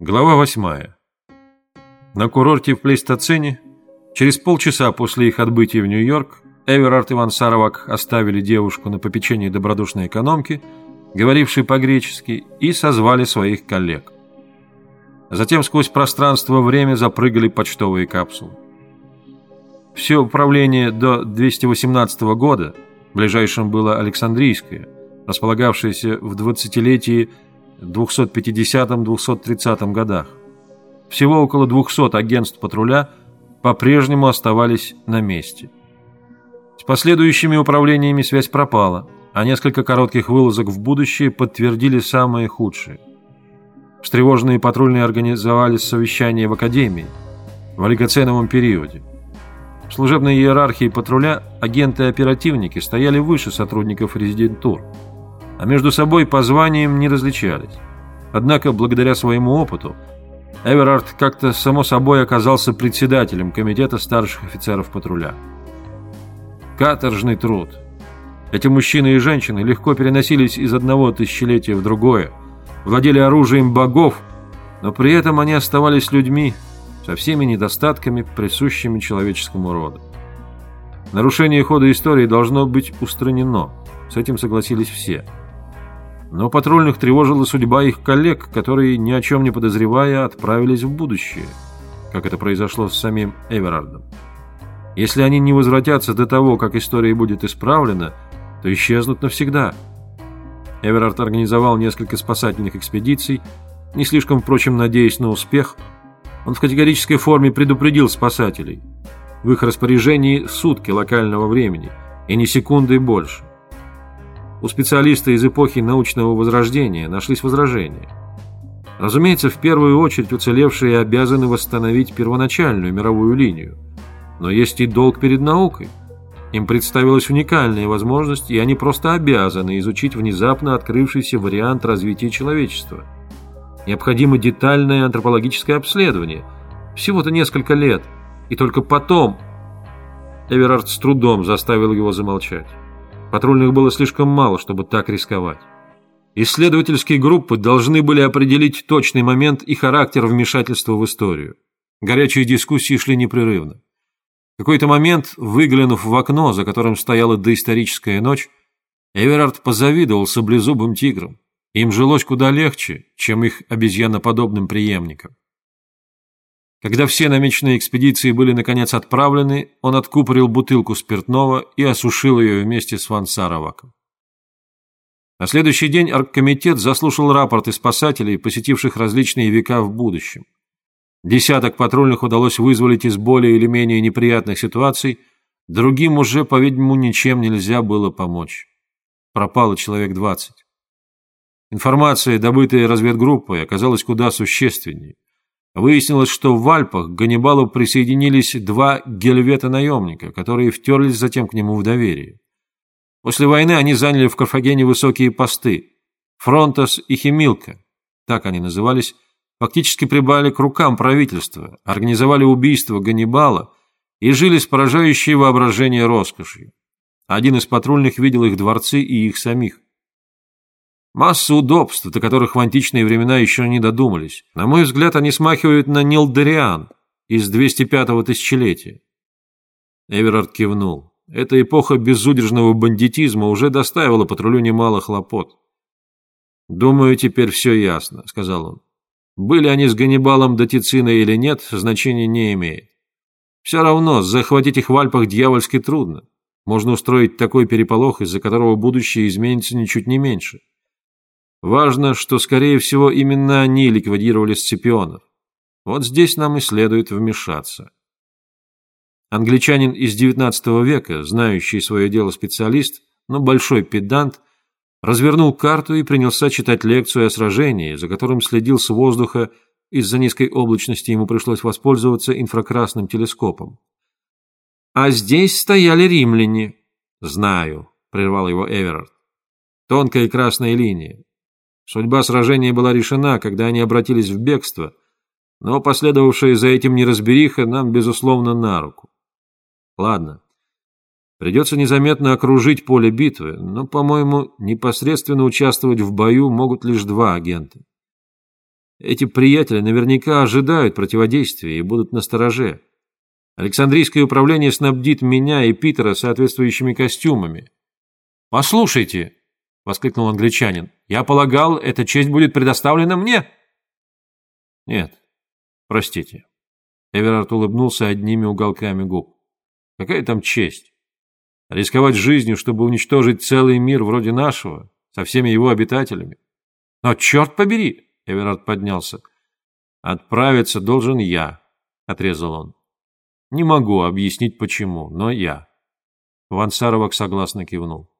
Глава восьмая. На курорте в Плейстоцене, через полчаса после их отбытия в Нью-Йорк, Эверард и Ван Саровак оставили девушку на попечении добродушной экономки, говорившей по-гречески, и созвали своих коллег. Затем сквозь пространство-время запрыгали почтовые капсулы. Все управление до 218 года, ближайшим было Александрийское, располагавшееся в 20-летии 250-230 годах. Всего около 200 агентств патруля по-прежнему оставались на месте. С последующими управлениями связь пропала, а несколько коротких вылазок в будущее подтвердили самые худшие. Встревоженные патрульные организовали совещание в Академии в олигоценовом периоде. В служебной иерархии патруля агенты и оперативники стояли выше сотрудников резидентур – а между собой по званиям не различались. Однако, благодаря своему опыту, Эверард как-то само собой оказался председателем комитета старших офицеров патруля. Каторжный труд. Эти мужчины и женщины легко переносились из одного тысячелетия в другое, владели оружием богов, но при этом они оставались людьми со всеми недостатками, присущими человеческому роду. Нарушение хода истории должно быть устранено, с этим согласились все – но патрульных тревожила судьба их коллег, которые, ни о чем не подозревая, отправились в будущее, как это произошло с самим Эверардом. Если они не возвратятся до того, как история будет исправлена, то исчезнут навсегда. Эверард организовал несколько спасательных экспедиций, не слишком, впрочем, надеясь на успех. Он в категорической форме предупредил спасателей. В их распоряжении сутки локального времени, и ни секунды больше. У специалиста из эпохи научного возрождения нашлись возражения. Разумеется, в первую очередь уцелевшие обязаны восстановить первоначальную мировую линию. Но есть и долг перед наукой. Им представилась уникальная возможность, и они просто обязаны изучить внезапно открывшийся вариант развития человечества. Необходимо детальное антропологическое обследование. Всего-то несколько лет. И только потом... Эверард с трудом заставил его замолчать. Патрульных было слишком мало, чтобы так рисковать. Исследовательские группы должны были определить точный момент и характер вмешательства в историю. Горячие дискуссии шли непрерывно. В какой-то момент, выглянув в окно, за которым стояла доисторическая ночь, Эверард позавидовал саблезубым тиграм. Им жилось куда легче, чем их обезьяноподобным преемникам. Когда все намеченные экспедиции были наконец отправлены, он откупорил бутылку спиртного и осушил ее вместе с Ван Сароваком. На следующий день оргкомитет заслушал рапорты спасателей, посетивших различные века в будущем. Десяток патрульных удалось вызволить из более или менее неприятных ситуаций, другим уже, по-видимому, ничем нельзя было помочь. Пропало человек двадцать. Информация, добытая разведгруппой, оказалась куда существеннее. Выяснилось, что в Альпах к Ганнибалу присоединились два гельвета-наемника, которые втерлись затем к нему в доверие. После войны они заняли в Карфагене высокие посты. Фронтос и Химилка, так они назывались, фактически прибавили к рукам правительства, организовали убийство Ганнибала и жили с поражающей воображение роскошью. Один из патрульных видел их дворцы и их самих. Масса удобств, до которых в античные времена еще не додумались. На мой взгляд, они смахивают на Нилдериан из 205-го тысячелетия. Эверард кивнул. Эта эпоха безудержного бандитизма уже доставила патрулю немало хлопот. «Думаю, теперь все ясно», — сказал он. «Были они с Ганнибалом до Тицина или нет, значения не имеет. Все равно, захватить их в Альпах дьявольски трудно. Можно устроить такой переполох, из-за которого будущее изменится ничуть не меньше. Важно, что, скорее всего, именно они ликвидировали Сципионов. Вот здесь нам и следует вмешаться. Англичанин из XIX века, знающий свое дело специалист, но большой педант, развернул карту и принялся читать лекцию о сражении, за которым следил с воздуха, из-за низкой облачности ему пришлось воспользоваться инфракрасным телескопом. «А здесь стояли римляне». «Знаю», — прервал его Эверард. «Тонкая красная линия. Судьба сражения была решена, когда они обратились в бегство, но последовавшая за этим неразбериха нам, безусловно, на руку. Ладно, придется незаметно окружить поле битвы, но, по-моему, непосредственно участвовать в бою могут лишь два агента. Эти приятели наверняка ожидают противодействия и будут настороже. Александрийское управление снабдит меня и Питера соответствующими костюмами. «Послушайте!» — воскликнул англичанин. «Я полагал, эта честь будет предоставлена мне?» «Нет, простите». Эверард улыбнулся одними уголками губ. «Какая там честь? Рисковать жизнью, чтобы уничтожить целый мир вроде нашего, со всеми его обитателями? Но черт побери!» — Эверард поднялся. «Отправиться должен я», — отрезал он. «Не могу объяснить, почему, но я». Вансаровак согласно кивнул.